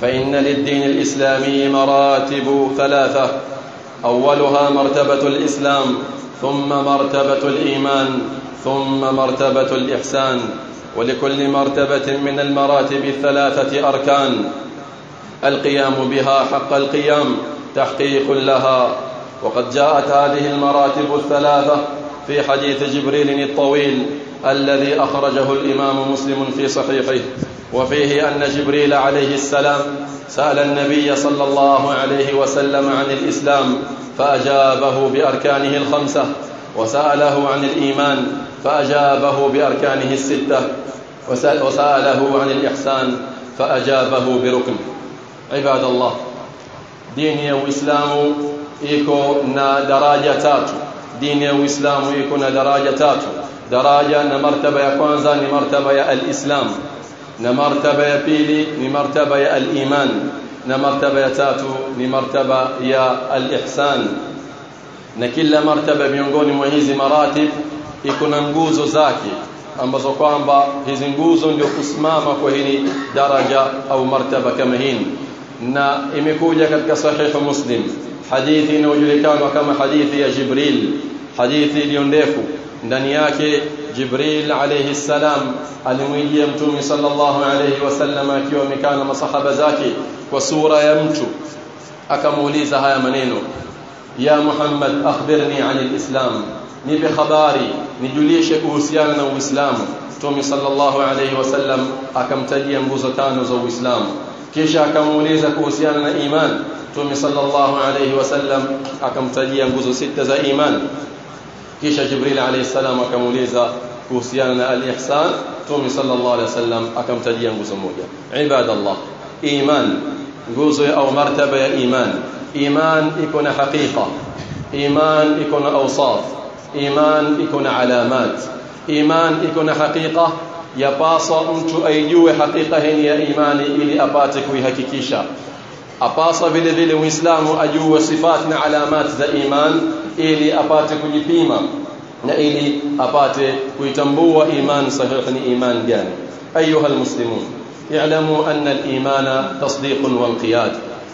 فإن للدين الإسلامي مراتب ثلاثة. أولها مرتبة الإسلام ثم مرتبة الإيمان ثم مرتبة الإحسان. ولكل مرتبة من المراتب الثلاثة أركان. القيام بها حق القيام تحقيق لها. وقد جاءت هذه المراتب الثلاثة في حديث جبريل الطويل الذي أخرجه الإمام مسلم في صحيحه. وفيه أن جبريل عليه السلام سأل النبي صلى الله عليه وسلم عن الإسلام فأجابه بأركانه الخمسة وسأله عن الإيمان فأجابه بأركانه الستة وسأله عن الإحسان فأجابه بركن. عباد الله دين وإسلام tatu dini ya Uislamu iko na daraja tatu daraja na martaba ya al-Islam na martaba ya pili ni martaba ya al-Iman na martaba ya tatu ni martaba ya al-Ihsan na kila martaba miongoni mwa hizi maratib iko na nguzo zake ambazo kwamba hizi nguzo ndio kusimama kwa hili daraja au martaba kama hii na imekuja katika sahihu Muslim hadithi inayojulikana kama hadithi ya Jibril hadithi iliyo ndefu ndani yake Jibril alayhi salam alimwijia mtume sallallahu alayhi wasallam akiwa amekaa na masahaba zake kwa sura ya mtu akamuuliza haya maneno ya Muhammad akhbirni an alislam nipe habari nijulishe kuhusiana na uislamu mtume sallallahu alayhi wasallam akamtajia nguzo tano za uislamu kisha akamuuliza kuhusiana na iman mtume sallallahu alayhi wasallam akamtajia nguzo sita za iman kisha jibril alayhi salam akamuuliza kuhusiana na al-ihsan mtume sallallahu alayhi wasallam akamtajia nguzo moja ibadallah iman nguzo au martaba ya iman iman iko na hakika iman iko na awsaf iman iko na alamat iman iko na hakika yapaswa mtu aijue hakika hii ya imani ili apate kuihakikisha apaswa vile vile muislamu ajue sifat na alamat za iman ili apate kujipima na ili apate kuitambua iman sahihi ni iman gani ayuha almuslimun i'lamu anna al-imana tasdiqun wa inqiyad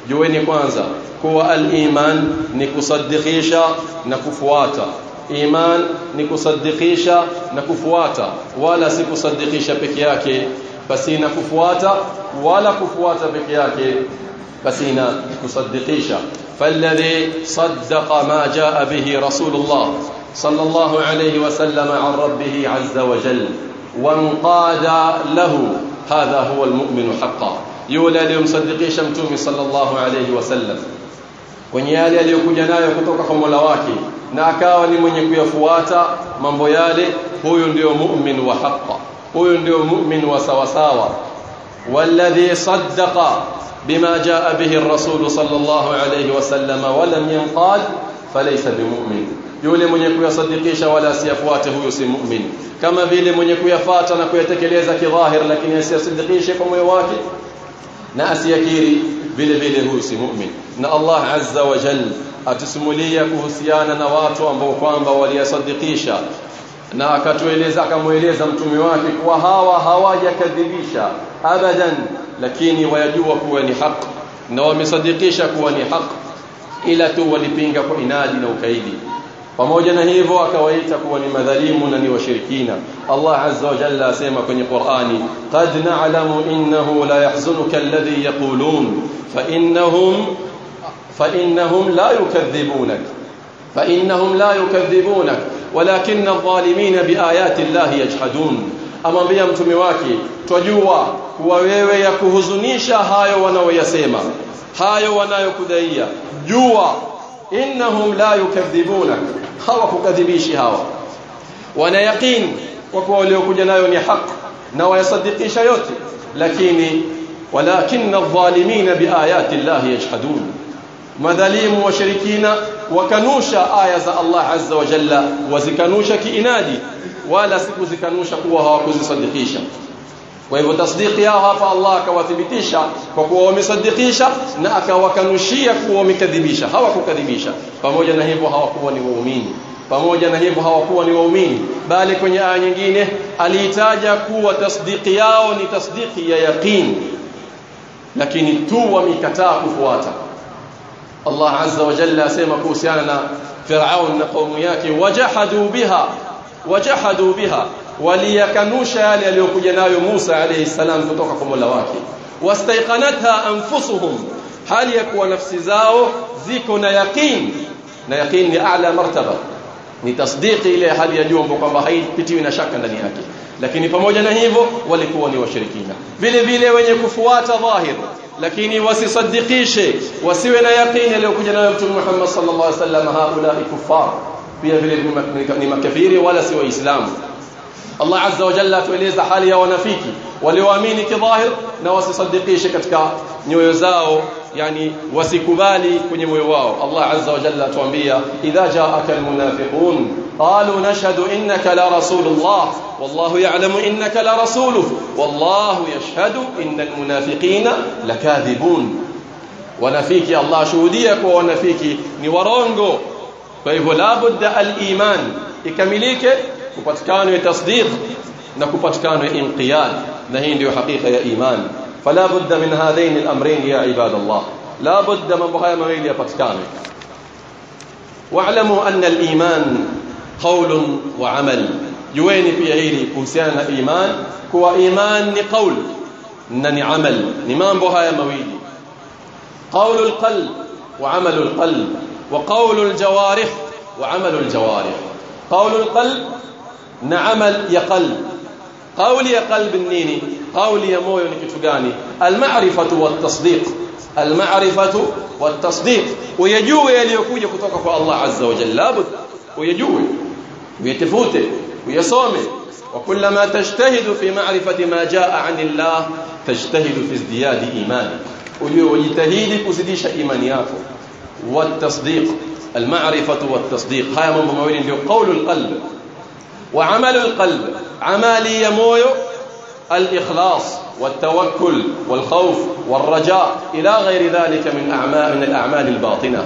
jueni kwanza kuwa al-iman ni kusadikisha na kufuata iman ni kusadikisha na kufuata wala si kusadikisha peke yake pasina kufuata wala kufuata peke yake بسينا كصدقيشا فالذي صدق ما جاء به رسول الله صلى الله عليه وسلم عن ربه عز وجل وانقاد له هذا هو المؤمن حقا. يولى مصدقيشا متومي صلى الله عليه وسلم. ونيالي ليكوجا نايو كتوكهم ولواكي ناكاو لمن يكوي فواتا من بيالي هو ينديو مؤمن وحقا. هو ينديو مؤمن وسوساوا والذي صدق بما جاء به الرسول صلى الله عليه وسلم ولم ينقال فليس بمؤمن. يولي من يكون يصدقيش ولا سيفواته يسي مؤمن. كما بيلي من يكون يفاتنا كي يتكليزك ظاهر لكن يصدقيش كم يواكي ناس يكيري بلي بلي هو يسي مؤمن. نا الله عز وجل أتسمو لي أتسمولي كهسيانا نواتو أمبو كوانبا ولي يصدقيش نا كتوليزك مويليزم تميواكي وهاوا هوا يكذبيش. أبداً. Lakini wayajua kuwa ni haki na wamesadikisha kuwa ni haki ila tu walipinga kwa inadi na ukaidi pamoja na hivyo akawaita kuwa ni madhalimu na ni washirikina Allah azza wa jalla asema kwenye Qur'ani qad na'lamu innahu la yahzunuka alladhi yaqulun fa innahum fa innahum la yukadhibunak fa innahum la yukadhibunak walakinna adh-dhalimina biayati Allah yajhadun amwambia mtume wake twajua kuwa wewe ya kuhuzunisha hayo wanaoyasema hayo wanayokudhaia jua innahum la yukadhibunak hawakukadhibishi hawa wana yaqeen kwa kuwa waliokuja nayo ni haki na wayasadikisha yote lakini walakinna adh-dhalimina biayati Allah yajhadun madhalimu washirikina wakanusha aya za Allah azza wa jalla wazikanusha kiinadi wala sikuzikanusha kuwa hawakuzisadikisha kwa hivyo tasdiki yao hapa Allah akawathibitisha kwa kuwa wamesadikisha na akawakanushia kuwa wamekadhibisha hawakukadhibisha pamoja na hivyo hawakuwa ni waumini pamoja na hivyo hawakuwa ni waumini bali kwenye aya nyingine aliitaja kuwa tasdiki yao ni tasdiki ya yaqin lakini tu wamekataa kufuata Allah azza wa jalla asema kuhusiana na Firaun na kaumu yake wajahadu biha wajahadu biha waliyakanusha yale aliyokuja nayo Musa alayhi salam kutoka kwa Mola wake wastaiqanatha anfusuhum hali ya kuwa nafsi zao ziko na yaqin na yaqin ni a'la martaba ni tasdiki ile hali ya juu ambayo kwamba haipitiwi na shaka ndani yake lakini pamoja na hivyo walikuwa ni washirikina vile vile wenye kufuata dhahir lakini wasisadikishe wasiwe na yaqini aliyokuja nayo mtume Muhammad sallallahu alaihi wasallam haula kuffar pia vile ni makafiri wala si waislamu Allah azza wa jalla atueleza hali ya wanafiki walioamini kidhahir na wasisadikishe katika nyoyo zao yani wasikubali kwenye moyo wao Allah azza wa jalla atuambia idha jaaka almunafiqun qalu nashhadu innaka la rasulullah wallahu ya'lamu innaka la rasuluhu wallahu yashhadu innal munafiqina lakathibun wanafiki Allah shuhudia kwa wanafiki ni warongo kwa hivyo la budda al-iman ikamilike kupatikana tasdiq na kupatikana inqiyad na hii ndio hakika ya iman فلا بد من هذين الأمرين يا عباد الله. لا بد من بهاي مويل يبتكان واعلموا أن الإيمان قول وعمل. يوين في عيري كوسيان إيمان كو إيمان نقول نني عمل. نمان بهاي مويل قول القلب وعمل القلب. وقول الجوارح وعمل الجوارح. قول القلب نعمل يقلب. قولي يا قلب النيني قولي يا gani almarifatu watasdiq almarifatu watasdiq uyajue yaliyokuja kutoka kwa Allah azza wa jalla uyajue uyatafute uyasome وكلما تجتهد في معرفة ما جاء عن الله تجتهد في ازدياد إيمانك. ويجتهد كزديش إيمان yako والتصديق المعرفة والتصديق. هاي من مموين قول القلب وعمل القلب. عمالي يمويو الإخلاص والتوكل والخوف والرجاء إلى غير ذلك من أعمال من الأعمال الباطنة.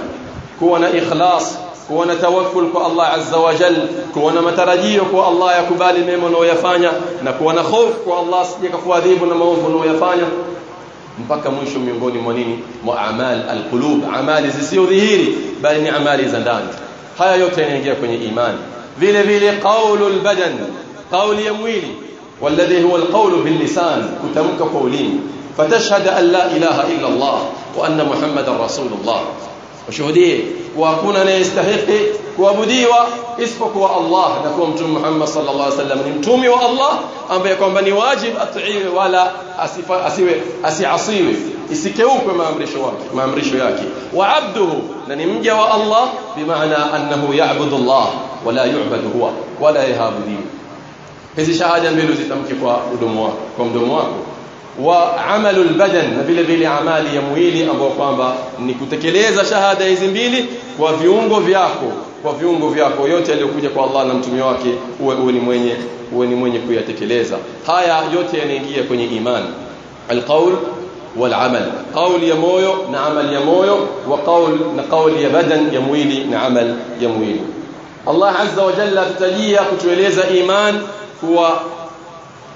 كون إخلاص كون توكل كو الله عز وجل كون مترجيه كو الله يكبالي ميمون ويفانيا نكون خوف كو الله كوادhibu na maovu unayofanya mpaka mwisho miongoni mwa nini mwa amal alqulub amali zisizodhihiri bali ni amali za ndani haya yote yanaingia kwenye imani vile vile qaulul badan qauli ya mwili والذي هو القول باللسان كتمك قولين فتشهد أن لا إله إلا الله وأن محمد رسول الله وشهدي وأكون أنا يستحق كوابودي واسفكوا الله نكون متوم محمد صلى الله عليه وسلم. نمتومي وألله. أم بيكون بني واجب اطعيه ولا اسيوي أسي عصيوي اسكيوك ما امرش ما امرش ياكي وعبده. لن وألله بمعنى أنه يعبد الله ولا يعبد هو ولا يهاب دين. هذه شهادة بيلوزي تمكي كوا ودموا كوم وعمل البدن. نبيل بيل عمال يمويلي أبو قوامبا نكتكليز شهادة يزنبيلي وفيونغو فياكو وفيونغو فياكو يوتي اللي يقول يقول الله نمتم يواكي ويني مويني ويني مويني كي يتكليز هيا يوتي يعني يجي يكون إيمان القول والعمل قول يمويو نعمل يمويو وقول نقول يبدن يمويلي نعمل يمويلي الله عز وجل تتليه كتوليز إيمان هو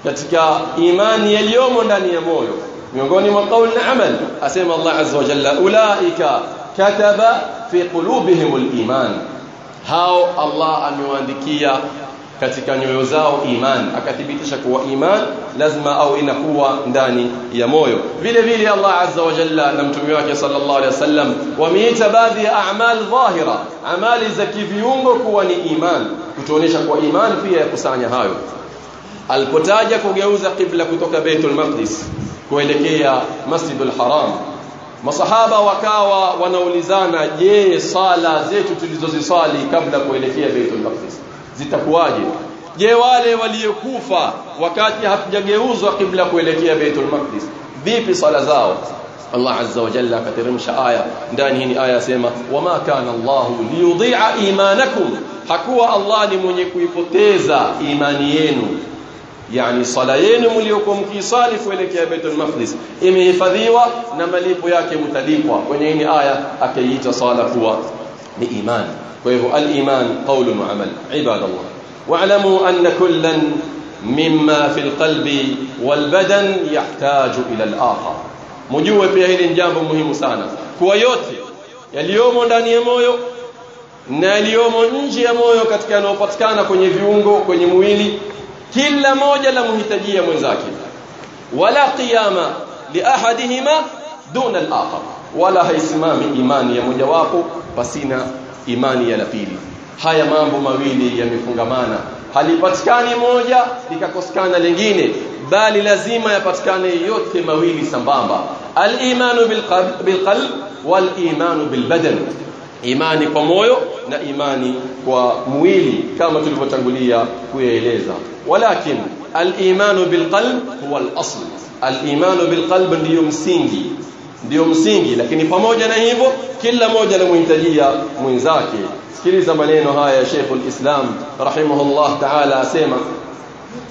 katika imani yaliyomo ndani ya moyo miongoni mwa kauli na amal asema Allah azza wa jalla ulaika kataba fi qulubihim aliman hao Allah amewaandikia katika nyoyo zao iman akathibitisha kuwa iman lazima au inakuwa ndani ya moyo vile vile Allah azza wa jalla na mtume wake sallallahu alaihi wasallam wameita baadhi ya a'mal dhahira amali za kiviungo kuwa ni iman kutuonesha kuwa iman pia yakusanya hayo alipotaja kugeuza kibla kutoka Baitul Maqdis kuelekea Masjidul Haram masahaba wakawa wanaulizana je sala zetu tulizoziswali kabla kuelekea Baitul Maqdis zitakuwaje je wale waliokufa wakati hatujageuzwa kibla kuelekea Baitul Maqdis vipi sala zao Allah azza wa jalla akateremsha aya ndani hii aya sema wama kana Allah liyudhi'a imanakum hakuwa Allah ni mwenye kuipoteza imani yenu yani sala yenu mliokuwa mkisali kuelekea Baitul Maqdis imehifadhiwa na malipo yake mtalipwa kwenye hii aya akaiita sala kuwa ni imani kwa hivyo al-iman qawlun wa amal ibadallah wa'lamu anna kullan mimma fil qalbi wal badan yahtaju ila al-akhar mjue pia hili ni jambo muhimu sana kuwa yote yaliyomo ndani ya moyo na yaliyomo nje ya moyo katika yanayopatikana kwenye viungo kwenye mwili kila moja la muhitajia mwenzake wala qiyama li ahadihima duna al-akhar wala haisimami imani ya mojawapo pasina imani ya la pili haya mambo mawili yamefungamana halipatikani moja likakosekana lingine bali lazima yapatikane yote mawili sambamba al-imanu bil-qalb wal-imanu bil-badan imani kwa moyo na imani kwa mwili kama tulivyotangulia kuyaeleza walakin al-imanu bil-qalb huwa al-asl al-imanu bil-qalb ndiyo msingi ndiyo msingi lakini pamoja na hivyo kila moja anamhitajia mwenzake sikiliza maneno haya ya Sheikh al-Islam rahimahullah ta'ala asema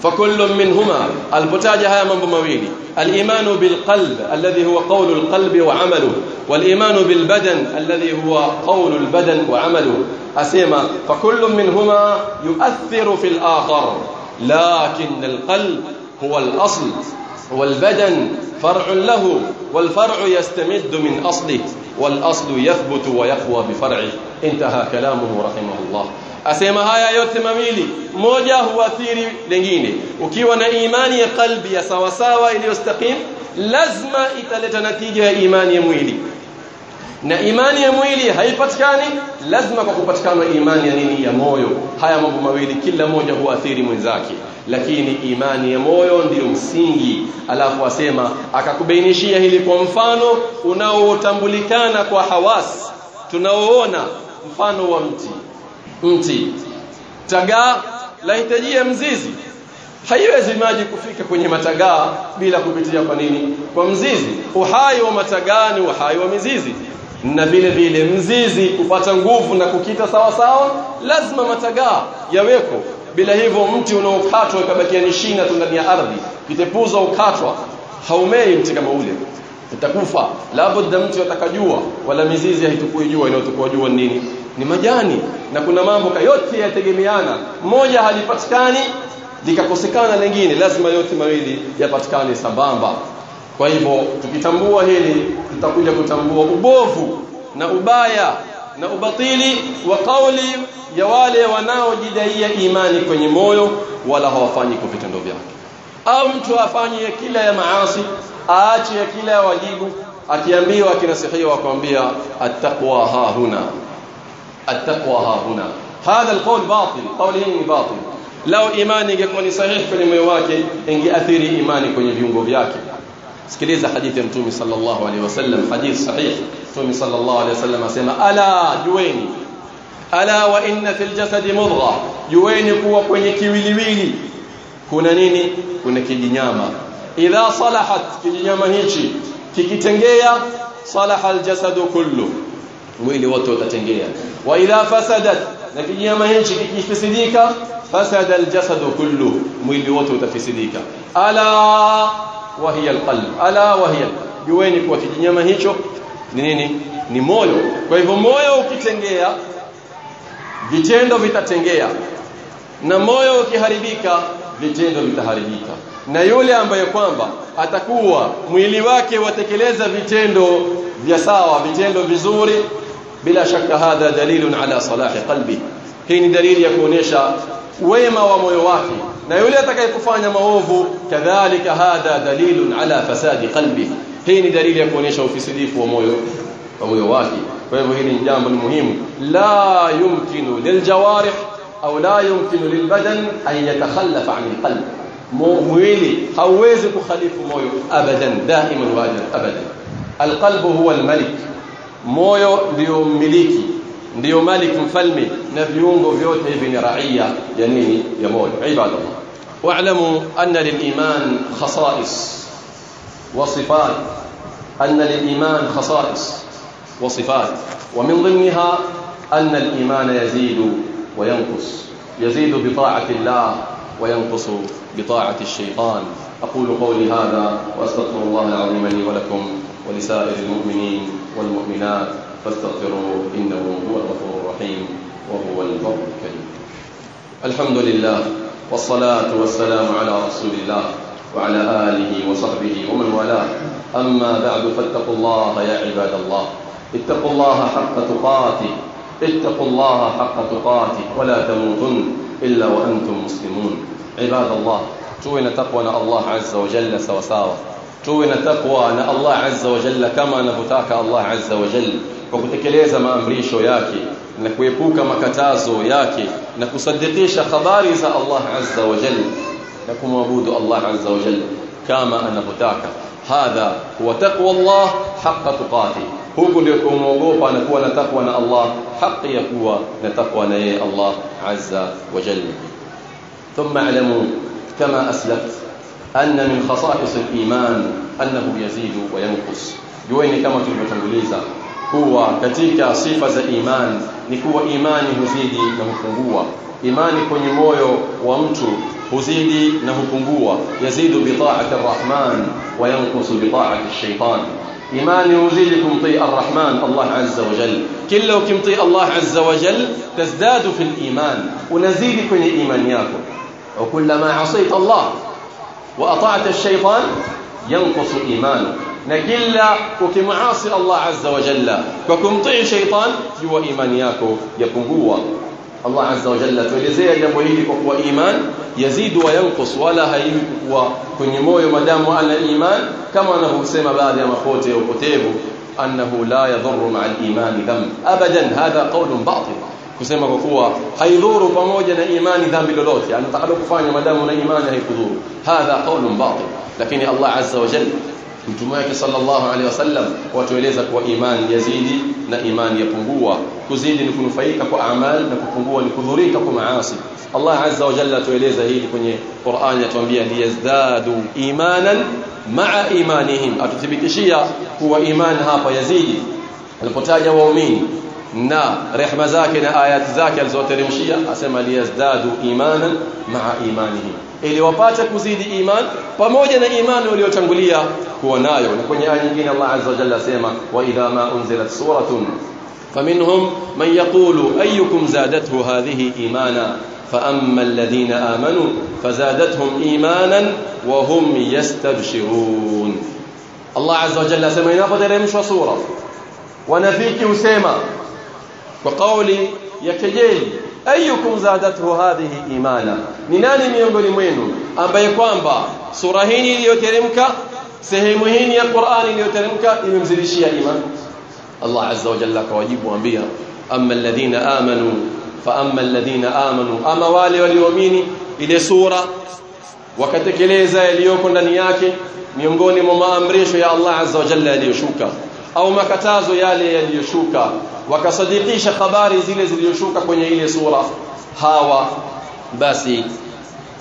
فكل منهما البتاج هيا mambo mawili الإيمان بالقلب الذي هو قول القلب وعمله والإيمان بالبدن الذي هو قول البدن وعمله. اسما فكل منهما يؤثر في الآخر لكن القلب هو الأصل والبدن فرع له والفرع يستمد من أصله والأصل يثبت ويقوى بفرعه. انتهى كلامه رحمه الله. Asema haya yote mawili moja huathiri lingine. Ukiwa na imani ya kalbi ya sawasawa iliyostaqim lazima italeta natija ya imani ya mwili. Na imani ya mwili haipatikani lazima kwa kupatikana imani ya nini? Ya moyo. Haya mambo mawili kila moja huathiri mwenzake. Lakini imani ya moyo ndiyo msingi. Alafu asema akakubainishia hili kwa mfano unaotambulikana kwa hawas tunaoona mfano wa mti mti tagaa lahitajia mzizi. Haiwezi maji kufika kwenye matagaa bila kupitia kwa nini? Kwa mzizi. Uhai wa matagaa ni uhai wa mizizi. Na vile vile mzizi kupata nguvu na kukita sawa sawa lazima matagaa yaweko. Bila hivyo mti unaokatwa ukabakia ni shina tu ndani ya ardhi. Kitepuzo ukatwa haumei mti kama ule. Utakufa. Labda mti watakajua wala mizizi haitukui jua inayotukua jua nini ni majani na kuna mambo yote yategemeana. Moja halipatikani likakosekana lingine lazima yote mawili yapatikane sambamba. Kwa hivyo tukitambua hili tutakuja kutambua ubovu na ubaya na ubatili wa kauli ya wale wanaojidaia imani kwenye moyo wala hawafanyi kwa vitendo vyake. Au mtu afanye kila ya maasi aache ya kila ya wajibu akiambiwa akinasihiwa akwambia attaqwa ha التقوى ها هنا. هذا القول باطل قوله باطل. لو إيماني يكون صحيح في ميواك إنجي اثير إيماني في جيونغو بياكي. سكليزه حديث متومي صلى الله عليه وسلم. حديث صحيح. متومي صلى الله عليه وسلم اسمع ألا جوين ألا وإن في الجسد مضغة. جوين كو كوني كيويليويلي. كنا نيني؟ كنا كجنياما إذا صلحت كجنياما هيجي. كيكيتنجيا صلح الجسد كله. Mwili wote utatengea. Wa idha fasadat na kijinyama hichi kikifisidika fasada aljasadu kullu mwili wote utafisidika. Ala wa hiya alqalb. Ala wa hiya jueni kwa kijinyama hicho ni nini? Ni moyo. Kwa hivyo moyo ukitengea vitendo vitatengea. Na moyo ukiharibika vitendo vitaharibika. Na yule ambaye kwamba atakuwa mwili wake watekeleza vitendo vya sawa vitendo vizuri بلا شك هذا دليل على صلاح قلبه هيني دليل يكونيشا ويما وميواتي نيوليتك يكفاني موفو كذلك هذا دليل على فساد قلبه هيني دليل يكونيشا في سديف وميواتي فهيني جامب المهم لا يمكن للجوارح أو لا يمكن للبدن أن يتخلف عن القلب. مويلي هويزك خليف مويو أبدا دائما واجد أبدا. القلب هو الملك. Moyo ndio mmiliki ndio malik mfalme na viungo vyote hivi ni raia ya nini ya moyo ibadallah liliman khasa'is wa sifat anna liliman khasa'is wa sifat ومن ضمنها أن الإيمان يزيد وينقص يزيد بطاعة الله وينقص بطاعة الشيطان أقول قولي هذا وأستغفر الله العظيم لي ولكم ولسائر المؤمنين والمؤمنات فاستغفروه إنه هو الغفور الرحيم وهو البر الكريم. الحمد لله والصلاة والسلام على رسول الله وعلى آله وصحبه ومن والاه. أما بعد فاتقوا الله يا عباد الله. اتقوا الله حق تقاته. اتقوا الله حق تقاته ولا تموتن إلا وأنتم مسلمون. عباد الله تونا تقوى الله عز وجل سوا سوا تونا تقوى الله عز وجل كما نفتاك الله عز وجل kwa kutekeleza maamrisho yake na kuepuka makatazo yake na kusadikisha habari za Allah azza wa jalla na kumwabudu Allah azza wa jalla kama anavyotaka hadha huwa taqwa Allah haqqa tuqati huku ndio kumwogopa na kuwa na takwa na Allah haki ya kuwa na takwa na yeye Allah azza wa jalla ثم اعلموا كما أسلفت أن من خصائص الإيمان أنه يزيد وينقص. جويني كما تلبتنوليزا هو كتيك صفة إيمان. نكو إيمان هزيدي نهفنقوة إيمان كن يمويو ومتو هزيدي نهفنقوة يزيد بطاعة الرحمن وينقص بطاعة الشيطان. إيمان يزيدكم طيء الرحمن الله عز وجل. كل لو كم الله عز وجل تزداد في الإيمان. ونزيدكم الإيمان ياكم وكلما عصيت الله واطعت الشيطان ينقص ايمانك نجلا وكمعاصي الله عز وجل. وكم طيع شيطان هو إيمان ياكو يكون هو. الله عز وجل تولزي الجنب هيك هو إيمان يزيد وينقص. ولا هيم هو كني مويه على الإيمان كما أنه سيما بعد ما فوت أنه لا يضر مع الإيمان ذنب. ابدا هذا قول باطل. Kusema kwa kuwa haidhuru pamoja na imani dhambi lolote anatakalo kufanya madamu na imani haikudhuru hadha qawlun batil lakini Allah azza wa jalla mtume wake sallallahu alaihi wasallam watueleza kuwa imani yazidi na imani yapungua kuzidi ni kunufaika kwa amali na kupungua ni kudhurika kwa maasi Allah azza wa jalla tueleza hili kwenye Qur'an atuambia liyazdadu imanan ma'a imanihim atuthibitishia kuwa imani hapa yazidi alipotaja waumini نا رحمة زاكنا آيات زاكل زوتر الرمشية أسمى ليزدادوا إيمانا مع إيمانه إلي وفاتا كزيد إيمان فموجنا إيمان وليو تنقلية. هو نايو نكون يعني الله عز وجل سيما. وإذا ما أنزلت سورة فمنهم من يقول أيكم زادته هذه إيمانا؟ فأما الذين آمنوا فزادتهم إيمانا وهم يستبشرون. الله عز وجل سيما. ينافذ رمش وصورة ونفيك وسيما. وقولي يا يكجين أيكم زادته هذه إيمانا؟ من ميونغل مينو أم بيقوان با سورهيني ليوترمك سهيمهيني القرآن ليوترمك يمزلشي إيمان الله عز وجل كواجب وانبيا أما الذين آمنوا فأما الذين آمنوا أما والي واليومين إلى سورة وكتك ليزا يليوكن لنياك ميونغوني مما أمريش يا الله عز وجل ليشوكا au makatazo yale yaliyoshuka. Wakasadikisha habari zile zilizoshuka kwenye ile sura. Hawa basi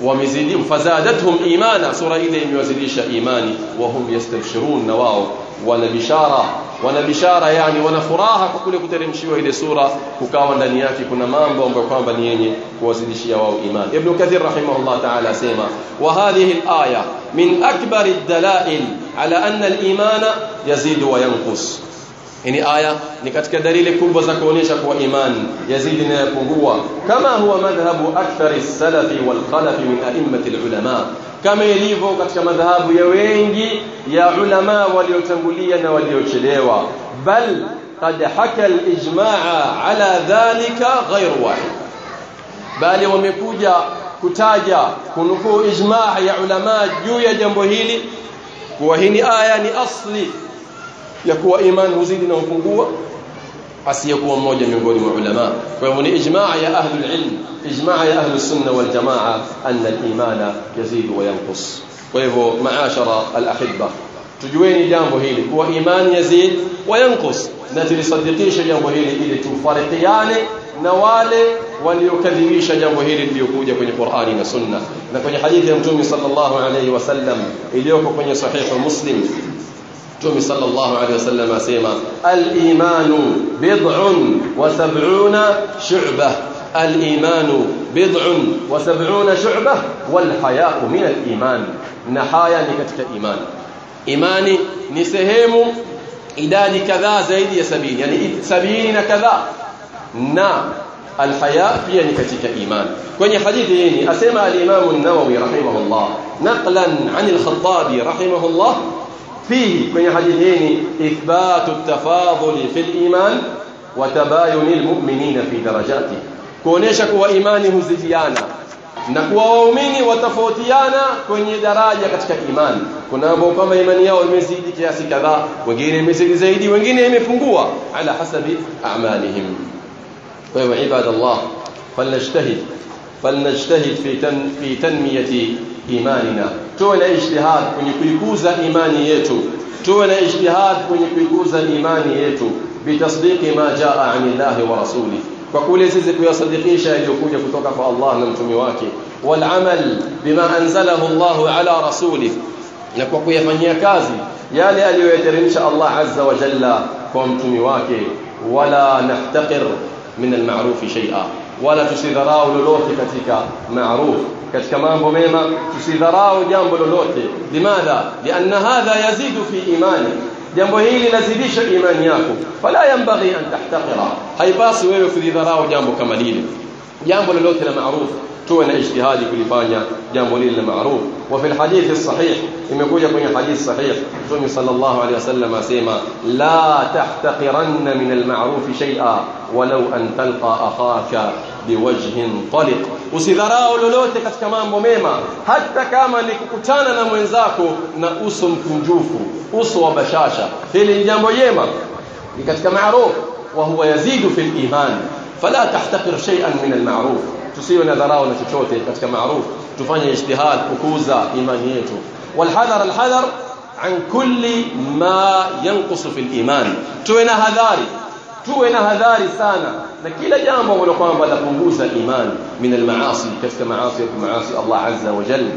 wamezidi fazadathum imana sura ile imewazidisha imani wa hum yastabshirun na wao wana bishara wana bishara yani wana furaha kwa kule kuteremshiwa ile sura kukawa ndani yake kuna mambo ambayo kwamba ni yenye kuwazidishia wao imani ibn kathir rahimahullah ta'ala asema wa hadhihi al-aya min akbar ad-dalail ala anna al-imana yazidu wa yanqus Hii aya ni katika dalili kubwa za kuonyesha kuwa imani yazidi na yapungua kama huwa madhhabu akthari salafi wal khalafi min a'immati ulama kama ilivyo katika madhahabu ya wengi ya ulama waliotangulia na waliochelewa bal qad haka al-ijmaa ala dhalika ghayr wahid bali wamekuja kutaja kunukuu ijmaa ya ulama juu ya jambo hili kuwa hii aya ni asli ya kuwa imani huzidi na kupungua asiyekuwa mmoja miongoni mwa ulama kwa hivyo ni ijmaa ya ahli ilm ijmaa ya ahli sunna wal jamaa anna al-imana yazidu wa yanqus kwa hivyo maashara al-ahibba tujueni jambo hili kuwa imani yazid wa yanqus na tulisadikisha jambo hili ili tufarikiane na wale waliokadhibisha jambo hili lililokuja kwenye Qur'ani na Sunna na kwenye hadithi ya Mtume sallallahu alayhi wasallam iliyoko kwenye sahihu Muslim جمي صلى الله عليه وسلم سيما الإيمان بضع وسبعون شعبة. الإيمان بضع وسبعون شعبة والحياء من الإيمان. نحايا نكتك إيمان. إيماني نسهم إداد كذا زيد يسبين يعني سبين كذا. نا. الحياء في نكتك إيمان. كوني حديثي أسمى الإمام النووي رحمه الله نقلا عن الخطاب رحمه الله. فيه من حديثين إثبات التفاضل في الإيمان وتباين المؤمنين في درجاته. كونيشك وإيمانه زديانا. نكوى ومني وتفوتيانا كوني دراجة كتك إيمان. كنا بوكما إيمانيا والمزيد كياس كذا. وقيني مزيد زيدي وقيني مفنقوا على حسب أعمالهم. طيب عباد الله فلنجتهد. فلنجتهد في تنمية إيماننا. Tuwe na ijtihad kwenye kuikuza imani yetu tuwe na ijtihad kwenye kuikuza imani yetu bitasdiqi ma jaa anillahi wa rasuli kwa kule sisi kuyasadikisha yaliyokuja kutoka kwa Allah na mtume wake wal amal bima anzalahu Allah ala rasuli na kwa kuyafanyia kazi yale aliyoyateremsha Allah azza wa jalla kwa mtume wake wala nahtaqir min al-ma'ruf shay'a wala tusidharau lolote katika ma'ruf katika mambo mema tusidharau jambo lolote limadha lianna hadha yazidu fi imani jambo hili lazidisha imani yako fala yanbaghi an tahtaqira haipasi wewe kudharau jambo kama lile jambo lolote la ma'ruf tuwe na ijtihadi kulifanya jambo lile la ma'ruf wa fi alhadith sahih imekuja kwenye hadith sahih Mtume sallallahu alayhi wasallam asema la tahtaqiranna min alma'ruf shay'a walau an talqa akhaka biwajhin taliq usidharau lolote katika mambo mema hata kama ni kukutana na mwenzako na uso mkunjufu uso wa bashasha hili ni jambo jema ni katika ma'ruf wa huwa yazidu fil iman fala tahtaqir shay'an min alma'ruf tusiwe na dharau na chochote katika ma'ruf tufanye ijtihad kukuza imani yetu alhadhar an kulli ma yanqusu fil iman tuwe na hadhari tuwe na hadhari sana na kila jambo ambalo kwamba lapunguza imani min almaasi katika maasi maasi Allah azza wa jalla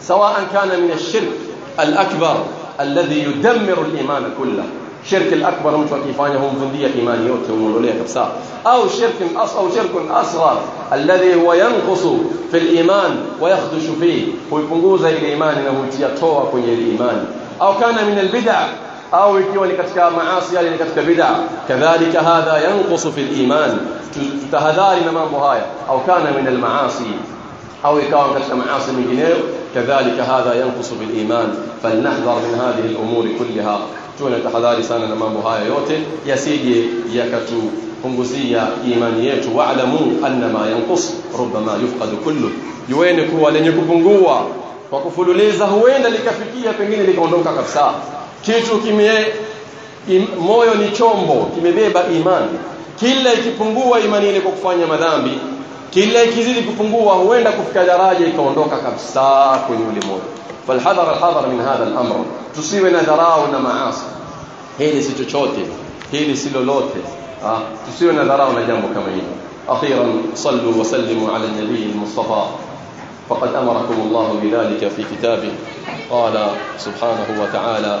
سواء كان من الشرك الأكبر الذي يدمر الإيمان كله شرك الأكبر mtu akifanya humvundia imani yote humondolea kabisa au shirk as au shirk asghar alladhi huwa yanqusu fi al-iman wa yakhdushu fihi huipunguza ile imani na huitia toa kwenye ile imani au kana min al-bid'a أو يكون ولكتك معاصي يعني لكتك بدعة كذلك هذا ينقص في الإيمان. تهذار ما مهاية أو كان من المعاصي. أو يكون لكتك معاصي من جنيه كذلك هذا ينقص في الإيمان. فلنحذر من هذه الأمور كلها. تونا تهذار سانا ما مهاية يوتي؟ يسيدي يكتو هنغزية إيمانية. واعلموا أن ما ينقص ربما يفقد كله. يوينك هو لن يكون قوة وقفلوا ليزا هوين لكفكية اللي لكوندوك كفساء kitu kimie im, moyo ni chombo kimebeba imani kila ikipungua imani ile kwa kufanya madhambi kila ikizidi kupungua huenda kufika daraja ikaondoka kabisa kwenye ule moyo falhadhar alhadhar min hadha al-amr tusiwe na dharau na maasi hili si chochote hili si lolote tusiwe na dharau na jambo kama hili sallu wa sallimu ala an-nabiy al-mustafa فقد أمركم الله بذلك في كتابه قال سبحانه وتعالى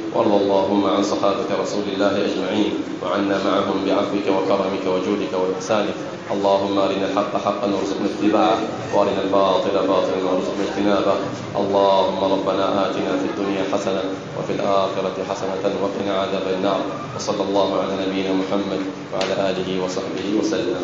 وارض اللهم عن صحابة رسول الله أجمعين وعنا معهم بعفوك وكرمك وجودك وإحسانك. اللهم أرنا الحق حقا وارزقنا اتباعه وأرنا الباطل باطلا وارزقنا اجتنابه. اللهم ربنا آتنا في الدنيا حسنة وفي الآخرة حسنة وقنا عذاب النار. وصلى الله على نبينا محمد وعلى آله وصحبه وسلم.